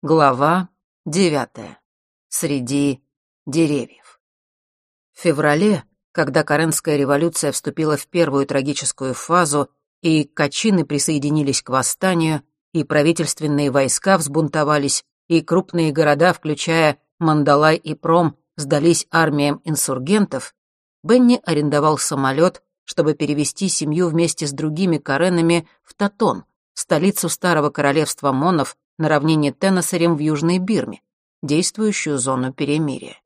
Глава девятая. Среди деревьев. В феврале, когда Каренская революция вступила в первую трагическую фазу, и качины присоединились к восстанию, и правительственные войска взбунтовались, и крупные города, включая Мандалай и Пром, сдались армиям инсургентов, Бенни арендовал самолет, чтобы перевести семью вместе с другими Каренами в Татон, столицу старого королевства Монов, на равнине Теннессерем в Южной Бирме, действующую зону перемирия.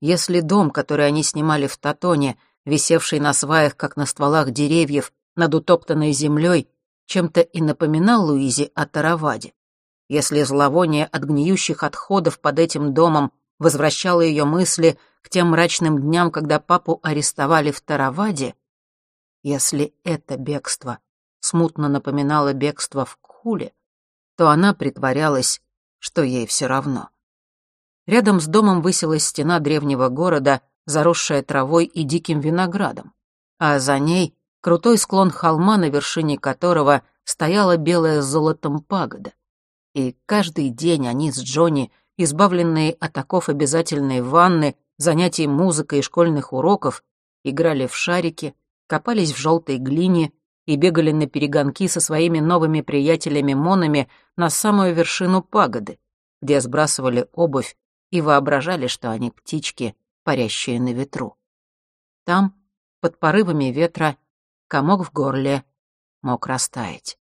Если дом, который они снимали в Татоне, висевший на сваях, как на стволах деревьев, над утоптанной землей, чем-то и напоминал Луизе о Тараваде, если зловоние от гниющих отходов под этим домом возвращало ее мысли к тем мрачным дням, когда папу арестовали в Тараваде, если это бегство смутно напоминало бегство в Кхуле, то она притворялась, что ей все равно. Рядом с домом высилась стена древнего города, заросшая травой и диким виноградом, а за ней крутой склон холма, на вершине которого стояла белая с золотом пагода. И каждый день они с Джонни, избавленные от оков обязательной ванны, занятий музыкой и школьных уроков, играли в шарики, копались в желтой глине и бегали на перегонки со своими новыми приятелями-монами на самую вершину пагоды, где сбрасывали обувь и воображали, что они птички, парящие на ветру. Там, под порывами ветра, комок в горле мог растаять.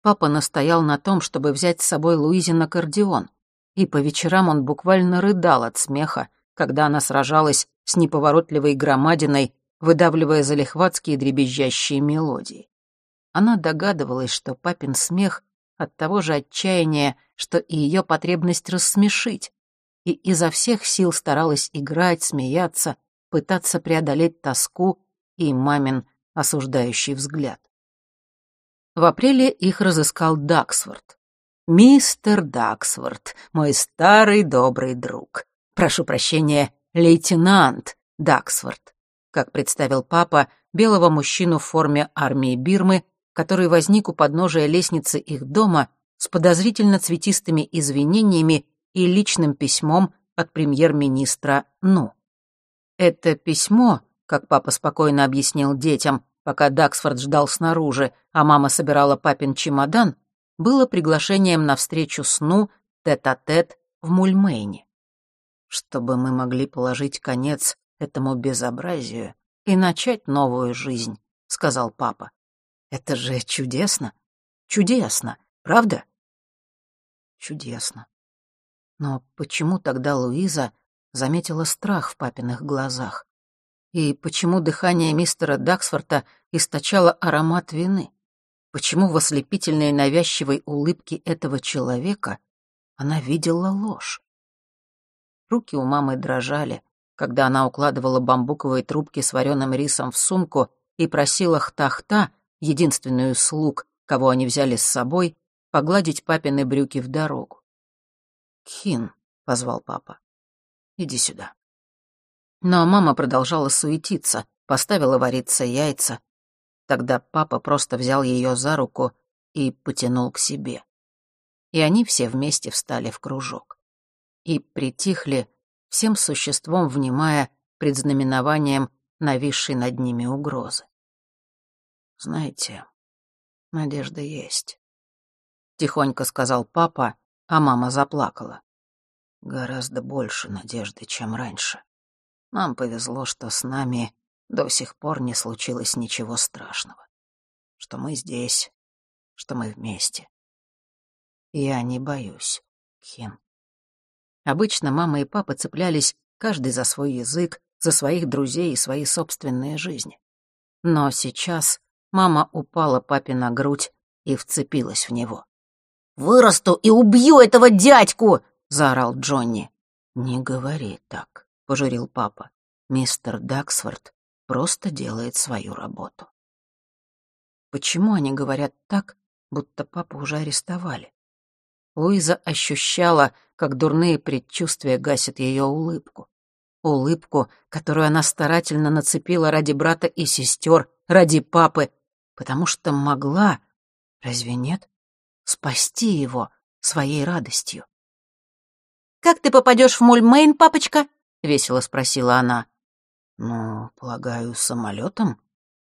Папа настоял на том, чтобы взять с собой Луизи на аккордеон, и по вечерам он буквально рыдал от смеха, когда она сражалась с неповоротливой громадиной, выдавливая залихватские дребезжащие мелодии. Она догадывалась, что папин смех от того же отчаяния, что и ее потребность рассмешить, и изо всех сил старалась играть, смеяться, пытаться преодолеть тоску и мамин осуждающий взгляд. В апреле их разыскал Даксворт. «Мистер Даксворт, мой старый добрый друг. Прошу прощения, лейтенант Даксворт как представил папа, белого мужчину в форме армии Бирмы, который возник у подножия лестницы их дома с подозрительно цветистыми извинениями и личным письмом от премьер-министра Ну. Это письмо, как папа спокойно объяснил детям, пока Даксфорд ждал снаружи, а мама собирала папин чемодан, было приглашением на встречу с Ну тет-а-тет -тет в Мульмейне. Чтобы мы могли положить конец этому безобразию и начать новую жизнь», — сказал папа. «Это же чудесно! Чудесно, правда?» «Чудесно. Но почему тогда Луиза заметила страх в папиных глазах? И почему дыхание мистера Даксфорта источало аромат вины? Почему в ослепительной навязчивой улыбке этого человека она видела ложь? Руки у мамы дрожали, когда она укладывала бамбуковые трубки с вареным рисом в сумку и просила Хтахта, единственную слуг, кого они взяли с собой, погладить папины брюки в дорогу. «Кхин», — позвал папа, — «иди сюда». Но мама продолжала суетиться, поставила вариться яйца. Тогда папа просто взял ее за руку и потянул к себе. И они все вместе встали в кружок. И притихли, всем существом внимая предзнаменованием нависшей над ними угрозы. «Знаете, надежда есть», — тихонько сказал папа, а мама заплакала. «Гораздо больше надежды, чем раньше. Нам повезло, что с нами до сих пор не случилось ничего страшного. Что мы здесь, что мы вместе. Я не боюсь, Кин. Обычно мама и папа цеплялись каждый за свой язык, за своих друзей и свои собственные жизни. Но сейчас мама упала папе на грудь и вцепилась в него. «Вырасту и убью этого дядьку!» — заорал Джонни. «Не говори так», — пожурил папа. «Мистер Даксфорд просто делает свою работу». Почему они говорят так, будто папу уже арестовали? Луиза ощущала, как дурные предчувствия гасят ее улыбку. Улыбку, которую она старательно нацепила ради брата и сестер, ради папы, потому что могла, разве нет, спасти его, своей радостью. «Как ты попадешь в Мульмейн, папочка?» — весело спросила она. «Ну, полагаю, самолетом?»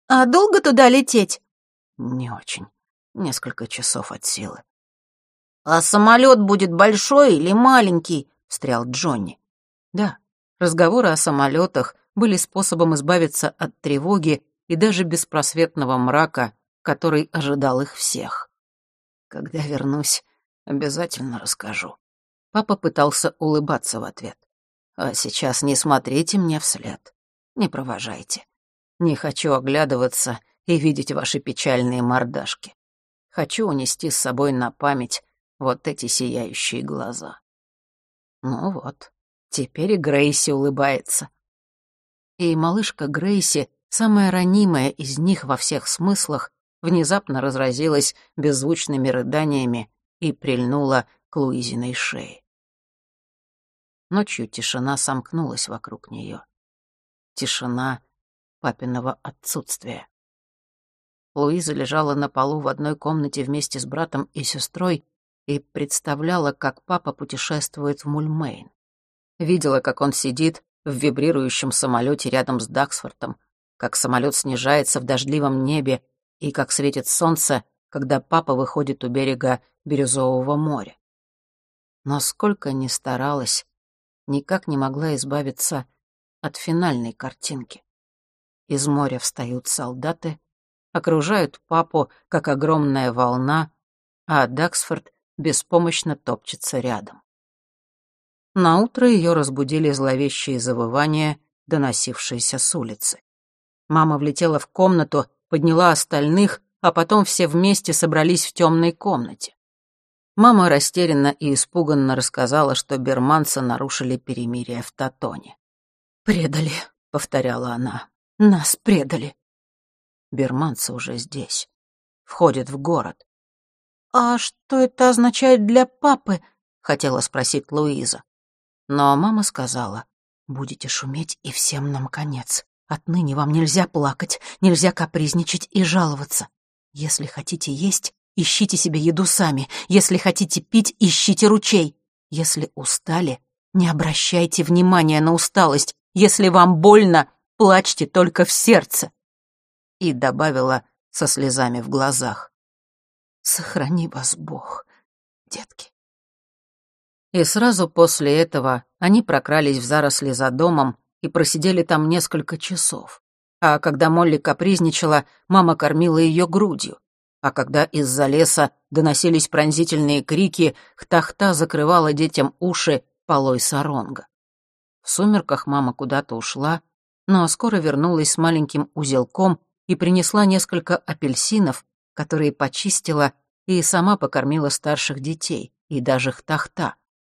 «А долго туда лететь?» «Не очень. Несколько часов от силы». «А самолет будет большой или маленький?» — встрял Джонни. Да, разговоры о самолетах были способом избавиться от тревоги и даже беспросветного мрака, который ожидал их всех. Когда вернусь, обязательно расскажу. Папа пытался улыбаться в ответ. А сейчас не смотрите мне вслед. Не провожайте. Не хочу оглядываться и видеть ваши печальные мордашки. Хочу унести с собой на память вот эти сияющие глаза. Ну вот, теперь и Грейси улыбается. И малышка Грейси, самая ранимая из них во всех смыслах, внезапно разразилась беззвучными рыданиями и прильнула к Луизиной шее. Ночью тишина сомкнулась вокруг нее. Тишина папиного отсутствия. Луиза лежала на полу в одной комнате вместе с братом и сестрой и представляла, как папа путешествует в Мульмейн. Видела, как он сидит в вибрирующем самолете рядом с Даксфортом, как самолет снижается в дождливом небе и как светит солнце, когда папа выходит у берега Бирюзового моря. Но сколько ни старалась, никак не могла избавиться от финальной картинки. Из моря встают солдаты, окружают папу, как огромная волна, а Даксфорд беспомощно топчется рядом. Наутро ее разбудили зловещие завывания, доносившиеся с улицы. Мама влетела в комнату, подняла остальных, а потом все вместе собрались в темной комнате. Мама растерянно и испуганно рассказала, что берманцы нарушили перемирие в Татоне. «Предали», — повторяла она, — «нас предали». Берманцы уже здесь, входят в город. «А что это означает для папы?» — хотела спросить Луиза. Но мама сказала, «Будете шуметь, и всем нам конец. Отныне вам нельзя плакать, нельзя капризничать и жаловаться. Если хотите есть, ищите себе еду сами. Если хотите пить, ищите ручей. Если устали, не обращайте внимания на усталость. Если вам больно, плачьте только в сердце. И добавила со слезами в глазах. Сохрани вас Бог, детки. И сразу после этого они прокрались в заросли за домом и просидели там несколько часов. А когда Молли капризничала, мама кормила ее грудью а когда из-за леса доносились пронзительные крики, Хтахта закрывала детям уши полой саронга. В сумерках мама куда-то ушла, но скоро вернулась с маленьким узелком и принесла несколько апельсинов, которые почистила и сама покормила старших детей, и даже Хтахта,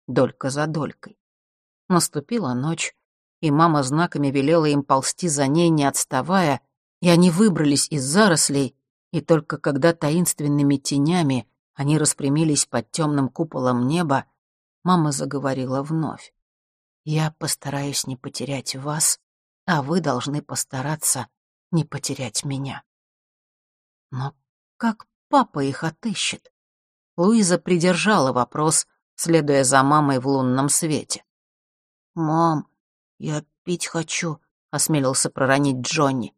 долька за долькой. Наступила ночь, и мама знаками велела им ползти за ней, не отставая, и они выбрались из зарослей и только когда таинственными тенями они распрямились под темным куполом неба, мама заговорила вновь. «Я постараюсь не потерять вас, а вы должны постараться не потерять меня». Но как папа их отыщет? Луиза придержала вопрос, следуя за мамой в лунном свете. «Мам, я пить хочу», — осмелился проронить Джонни.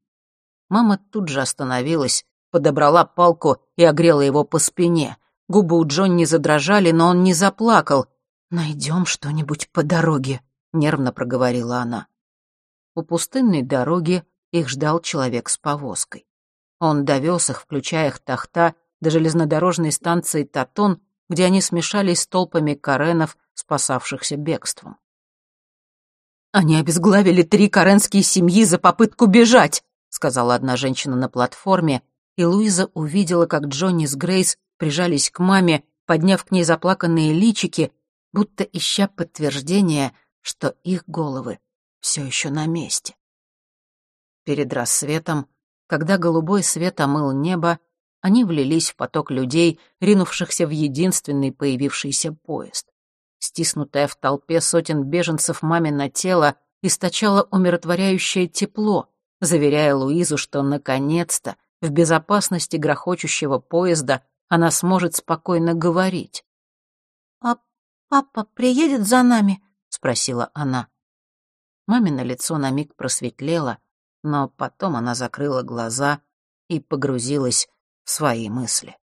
Мама тут же остановилась, подобрала палку и огрела его по спине. Губы у Джонни задрожали, но он не заплакал. «Найдем что-нибудь по дороге», — нервно проговорила она. У пустынной дороги их ждал человек с повозкой. Он довез их, включая их тахта, до железнодорожной станции Татон, где они смешались с толпами каренов, спасавшихся бегством. «Они обезглавили три каренские семьи за попытку бежать», — сказала одна женщина на платформе, и Луиза увидела, как Джонни с Грейс прижались к маме, подняв к ней заплаканные личики, будто ища подтверждения, что их головы все еще на месте. Перед рассветом, когда голубой свет омыл небо, они влились в поток людей, ринувшихся в единственный появившийся поезд. Стиснутое в толпе сотен беженцев мамино тело источало умиротворяющее тепло, заверяя Луизу, что наконец-то в безопасности грохочущего поезда она сможет спокойно говорить. «Папа приедет за нами?» — спросила она. Мамино лицо на миг просветлело, но потом она закрыла глаза и погрузилась в свои мысли.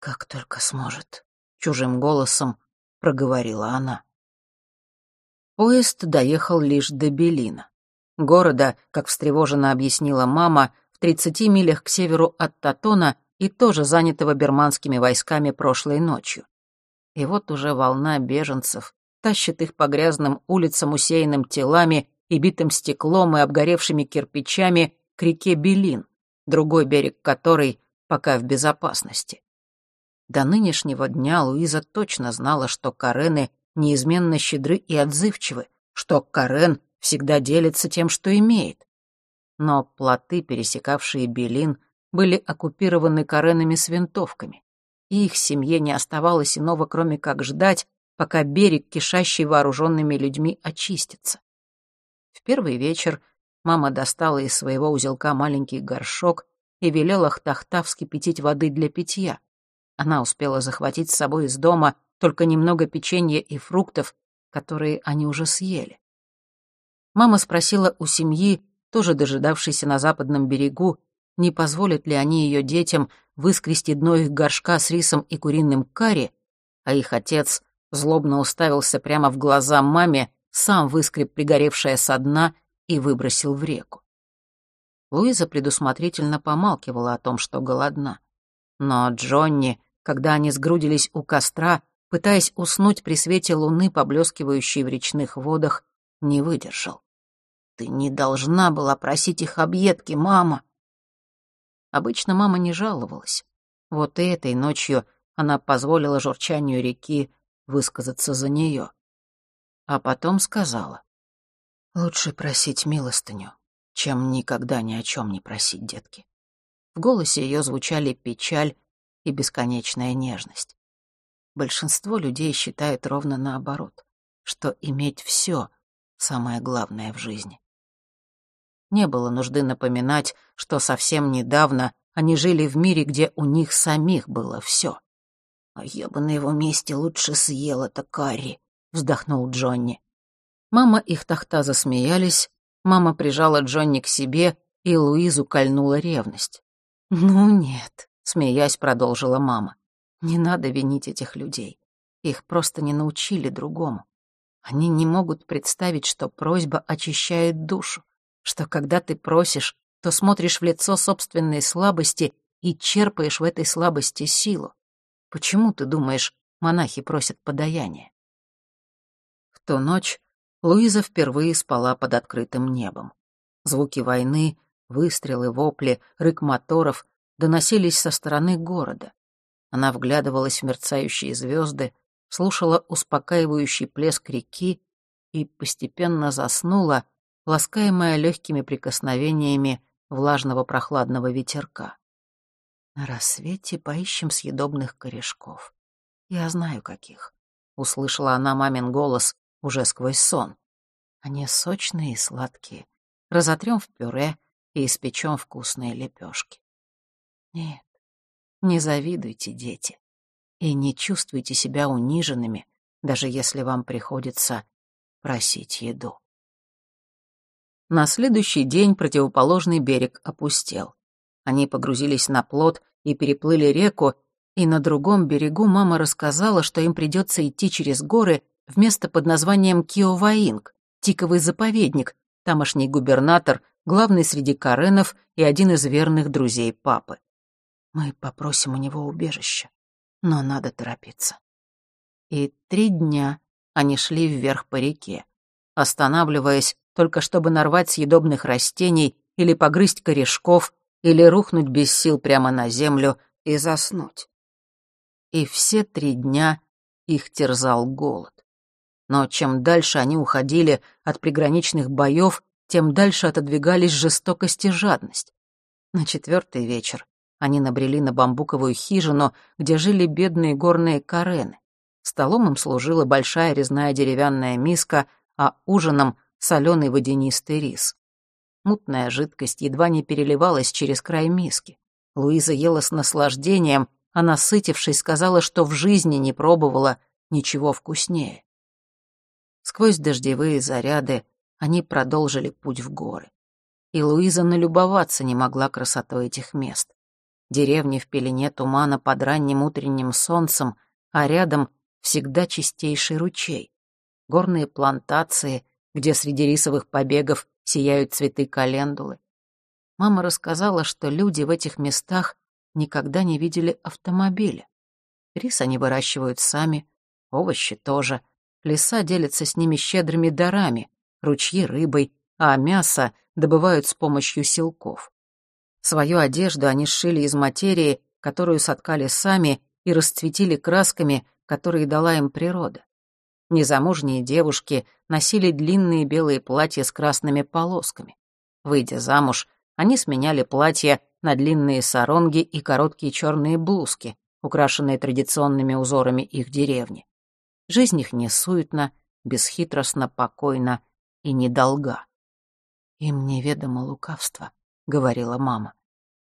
«Как только сможет», — чужим голосом проговорила она. Поезд доехал лишь до Белина. Города, как встревоженно объяснила мама, в 30 милях к северу от Татона и тоже занятого берманскими войсками прошлой ночью. И вот уже волна беженцев тащит их по грязным улицам, усеянным телами и битым стеклом и обгоревшими кирпичами к реке Белин, другой берег которой пока в безопасности. До нынешнего дня Луиза точно знала, что Карены неизменно щедры и отзывчивы, что Карен всегда делится тем, что имеет. Но плоты, пересекавшие Белин, были оккупированы Каренами с винтовками, и их семье не оставалось иного, кроме как ждать, пока берег, кишащий вооруженными людьми, очистится. Первый вечер мама достала из своего узелка маленький горшок и велела Хтахта вскипятить воды для питья. Она успела захватить с собой из дома только немного печенья и фруктов, которые они уже съели. Мама спросила у семьи, тоже дожидавшейся на западном берегу, не позволят ли они ее детям выскрести дно их горшка с рисом и куриным карри, а их отец злобно уставился прямо в глаза маме, сам выскреб пригоревшее со дна и выбросил в реку. Луиза предусмотрительно помалкивала о том, что голодна. Но Джонни, когда они сгрудились у костра, пытаясь уснуть при свете луны, поблескивающей в речных водах, не выдержал. «Ты не должна была просить их объедки, мама!» Обычно мама не жаловалась. Вот и этой ночью она позволила журчанию реки высказаться за нее. А потом сказала. «Лучше просить милостыню, чем никогда ни о чем не просить, детки». В голосе ее звучали печаль и бесконечная нежность. Большинство людей считает ровно наоборот, что иметь все самое главное в жизни. Не было нужды напоминать, что совсем недавно они жили в мире, где у них самих было все. «А я бы на его месте лучше съел это карри», — вздохнул Джонни. Мама их тахта засмеялись, мама прижала Джонни к себе, и Луизу кольнула ревность. «Ну нет», — смеясь продолжила мама. «Не надо винить этих людей. Их просто не научили другому. Они не могут представить, что просьба очищает душу что когда ты просишь, то смотришь в лицо собственной слабости и черпаешь в этой слабости силу. Почему, ты думаешь, монахи просят подаяние? Ту ночь Луиза впервые спала под открытым небом. Звуки войны, выстрелы, вопли, рык моторов доносились со стороны города. Она вглядывалась в мерцающие звезды, слушала успокаивающий плеск реки и постепенно заснула, ласкаемая легкими прикосновениями влажного прохладного ветерка. На рассвете поищем съедобных корешков. Я знаю, каких. Услышала она мамин голос уже сквозь сон. Они сочные и сладкие. Разотрем в пюре и испечем вкусные лепешки. Нет, не завидуйте, дети, и не чувствуйте себя униженными, даже если вам приходится просить еду. На следующий день противоположный берег опустел. Они погрузились на плот и переплыли реку, и на другом берегу мама рассказала, что им придется идти через горы в место под названием Киоваинг, тиковый заповедник, тамошний губернатор, главный среди каренов и один из верных друзей папы. Мы попросим у него убежища, но надо торопиться. И три дня они шли вверх по реке, останавливаясь только чтобы нарвать съедобных растений или погрызть корешков, или рухнуть без сил прямо на землю и заснуть. И все три дня их терзал голод. Но чем дальше они уходили от приграничных боев, тем дальше отодвигались жестокость и жадность. На четвертый вечер они набрели на бамбуковую хижину, где жили бедные горные карены. Столом им служила большая резная деревянная миска, а ужином соленый водянистый рис. Мутная жидкость едва не переливалась через край миски. Луиза ела с наслаждением, а насытившись, сказала, что в жизни не пробовала ничего вкуснее. Сквозь дождевые заряды они продолжили путь в горы. И Луиза налюбоваться не могла красотой этих мест. Деревни в пелене тумана под ранним утренним солнцем, а рядом всегда чистейший ручей. Горные плантации, где среди рисовых побегов сияют цветы календулы. Мама рассказала, что люди в этих местах никогда не видели автомобиля. Рис они выращивают сами, овощи тоже. Леса делятся с ними щедрыми дарами, ручьи рыбой, а мясо добывают с помощью силков. Свою одежду они сшили из материи, которую соткали сами и расцветили красками, которые дала им природа. Незамужние девушки носили длинные белые платья с красными полосками. Выйдя замуж, они сменяли платья на длинные саронги и короткие черные блузки, украшенные традиционными узорами их деревни. Жизнь их не суетна, бесхитростно, покойна и недолга. «Им неведомо лукавство», — говорила мама.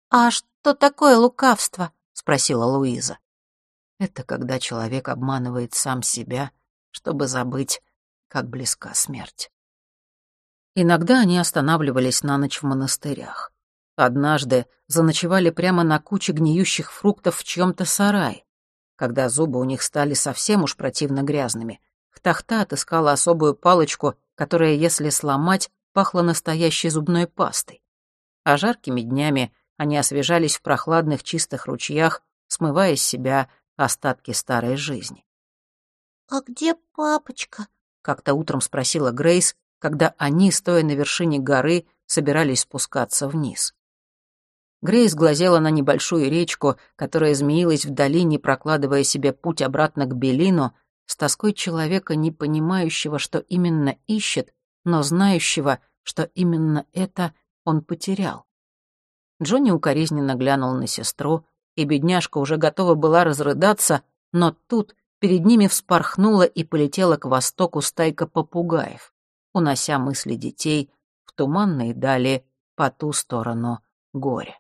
«А что такое лукавство?» — спросила Луиза. «Это когда человек обманывает сам себя, чтобы забыть, как близка смерть». Иногда они останавливались на ночь в монастырях. Однажды заночевали прямо на куче гниющих фруктов в чьем-то сарае. Когда зубы у них стали совсем уж противно грязными, Хтахта отыскала особую палочку, которая, если сломать, пахла настоящей зубной пастой. А жаркими днями они освежались в прохладных чистых ручьях, смывая с себя остатки старой жизни. «А где папочка?» — как-то утром спросила Грейс, когда они, стоя на вершине горы, собирались спускаться вниз. Грейс глазела на небольшую речку, которая змеилась в долине, прокладывая себе путь обратно к Белину, с тоской человека, не понимающего, что именно ищет, но знающего, что именно это он потерял. Джонни укоризненно глянул на сестру, и бедняжка уже готова была разрыдаться, но тут перед ними вспорхнула и полетела к востоку стайка попугаев, унося мысли детей в туманные дали по ту сторону горя.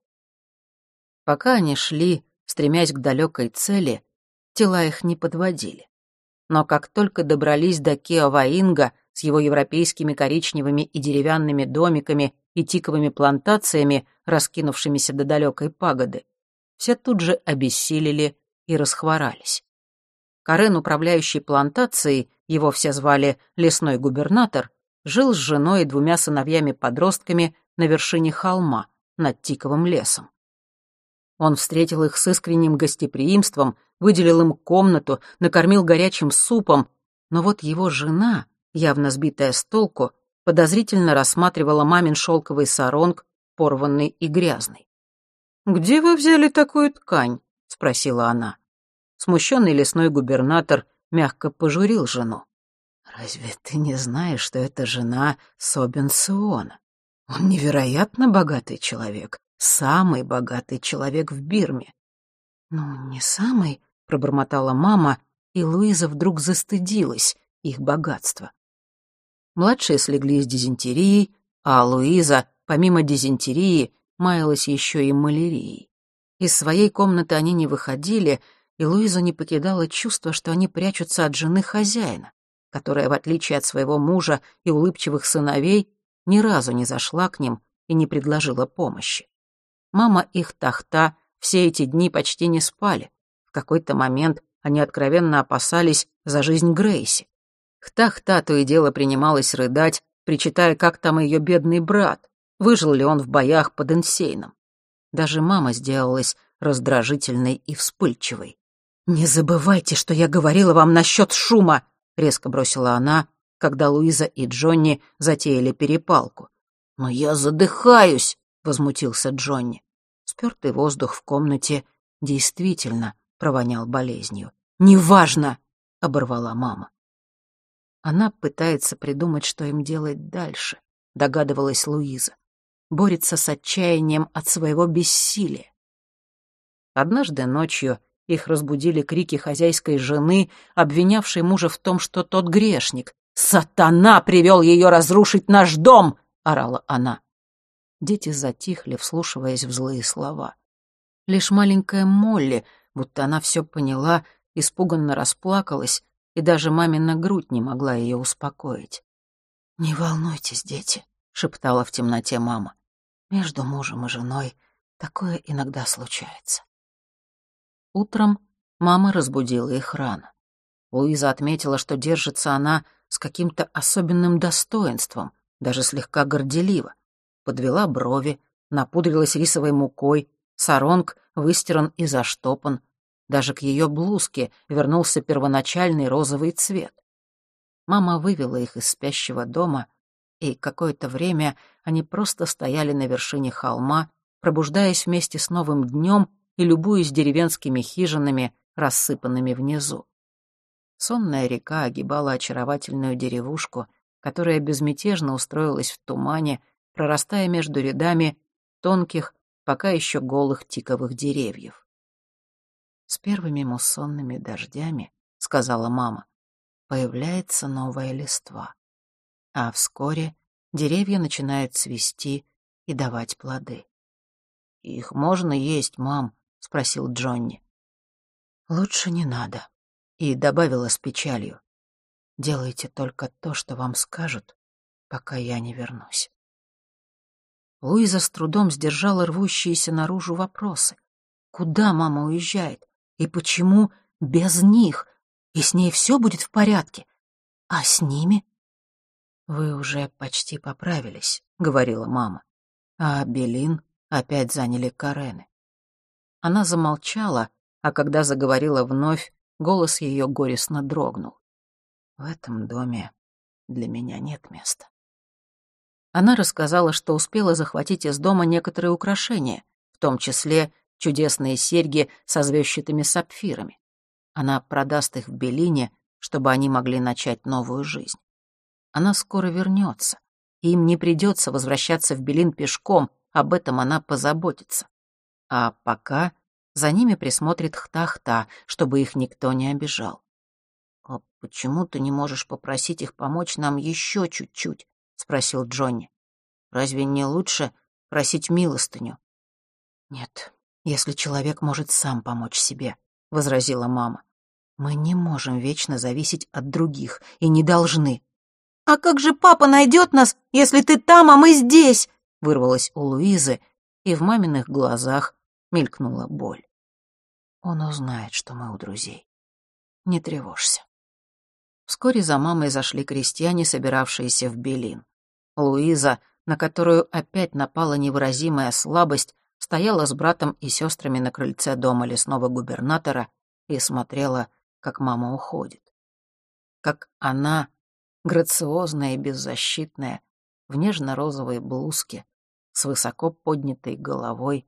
Пока они шли, стремясь к далекой цели, тела их не подводили. Но как только добрались до Кеоваинга с его европейскими коричневыми и деревянными домиками и тиковыми плантациями, раскинувшимися до далекой пагоды, все тут же обессилели и расхворались. Карен, управляющий плантацией, его все звали лесной губернатор, жил с женой и двумя сыновьями-подростками на вершине холма над Тиковым лесом. Он встретил их с искренним гостеприимством, выделил им комнату, накормил горячим супом, но вот его жена, явно сбитая с толку, подозрительно рассматривала мамин шелковый саронг, порванный и грязный. «Где вы взяли такую ткань?» — спросила она. Смущенный лесной губернатор мягко пожурил жену. «Разве ты не знаешь, что это жена Собенсиона? Он невероятно богатый человек, самый богатый человек в Бирме». «Ну, не самый», — пробормотала мама, и Луиза вдруг застыдилась их богатства. Младшие слегли с дизентерией, а Луиза, помимо дизентерии, маялась еще и малярией. Из своей комнаты они не выходили, и Луиза не покидала чувство, что они прячутся от жены хозяина, которая, в отличие от своего мужа и улыбчивых сыновей, ни разу не зашла к ним и не предложила помощи. Мама их тахта все эти дни почти не спали. В какой-то момент они откровенно опасались за жизнь Грейси. Хта-хта то и дело принималась рыдать, причитая, как там ее бедный брат, выжил ли он в боях под Инсейном. Даже мама сделалась раздражительной и вспыльчивой. «Не забывайте, что я говорила вам насчет шума!» — резко бросила она, когда Луиза и Джонни затеяли перепалку. «Но я задыхаюсь!» — возмутился Джонни. Спертый воздух в комнате действительно провонял болезнью. «Неважно!» — оборвала мама. Она пытается придумать, что им делать дальше, догадывалась Луиза. Борется с отчаянием от своего бессилия. Однажды ночью их разбудили крики хозяйской жены, обвинявшей мужа в том, что тот грешник. «Сатана привел ее разрушить наш дом!» — орала она. Дети затихли, вслушиваясь в злые слова. Лишь маленькая Молли, будто она все поняла, испуганно расплакалась, и даже мамина грудь не могла ее успокоить. «Не волнуйтесь, дети», — шептала в темноте мама. «Между мужем и женой такое иногда случается». Утром мама разбудила их рано. Луиза отметила, что держится она с каким-то особенным достоинством, даже слегка горделиво. Подвела брови, напудрилась рисовой мукой, саронг выстиран и заштопан. Даже к ее блузке вернулся первоначальный розовый цвет. Мама вывела их из спящего дома, и какое-то время они просто стояли на вершине холма, пробуждаясь вместе с новым днем и любуясь деревенскими хижинами, рассыпанными внизу. Сонная река огибала очаровательную деревушку, которая безмятежно устроилась в тумане, прорастая между рядами тонких, пока еще голых тиковых деревьев. «С первыми муссонными дождями», — сказала мама, — «появляется новая листва. А вскоре деревья начинают цвести и давать плоды». «Их можно есть, мам?» — спросил Джонни. «Лучше не надо», — и добавила с печалью. «Делайте только то, что вам скажут, пока я не вернусь». Луиза с трудом сдержала рвущиеся наружу вопросы. Куда мама уезжает? И почему без них? И с ней все будет в порядке? А с ними? «Вы уже почти поправились», — говорила мама. А Белин опять заняли Карены. Она замолчала, а когда заговорила вновь, голос ее горестно дрогнул. «В этом доме для меня нет места». Она рассказала, что успела захватить из дома некоторые украшения, в том числе чудесные серьги со звездчатыми сапфирами. Она продаст их в Белине, чтобы они могли начать новую жизнь. Она скоро вернется, и им не придется возвращаться в Белин пешком, об этом она позаботится. А пока за ними присмотрит Хта-Хта, чтобы их никто не обижал. «А почему ты не можешь попросить их помочь нам еще чуть-чуть?» Спросил Джонни. «Разве не лучше просить милостыню?» «Нет, если человек может сам помочь себе», — возразила мама. «Мы не можем вечно зависеть от других и не должны». «А как же папа найдет нас, если ты там, а мы здесь?» — вырвалась у Луизы, и в маминых глазах мелькнула боль. Он узнает, что мы у друзей. Не тревожься. Вскоре за мамой зашли крестьяне, собиравшиеся в Белин. Луиза, на которую опять напала невыразимая слабость, стояла с братом и сестрами на крыльце дома лесного губернатора и смотрела, как мама уходит. Как она, грациозная и беззащитная, в нежно-розовой блузке, с высоко поднятой головой,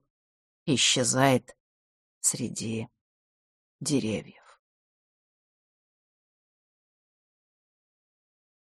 исчезает среди деревьев.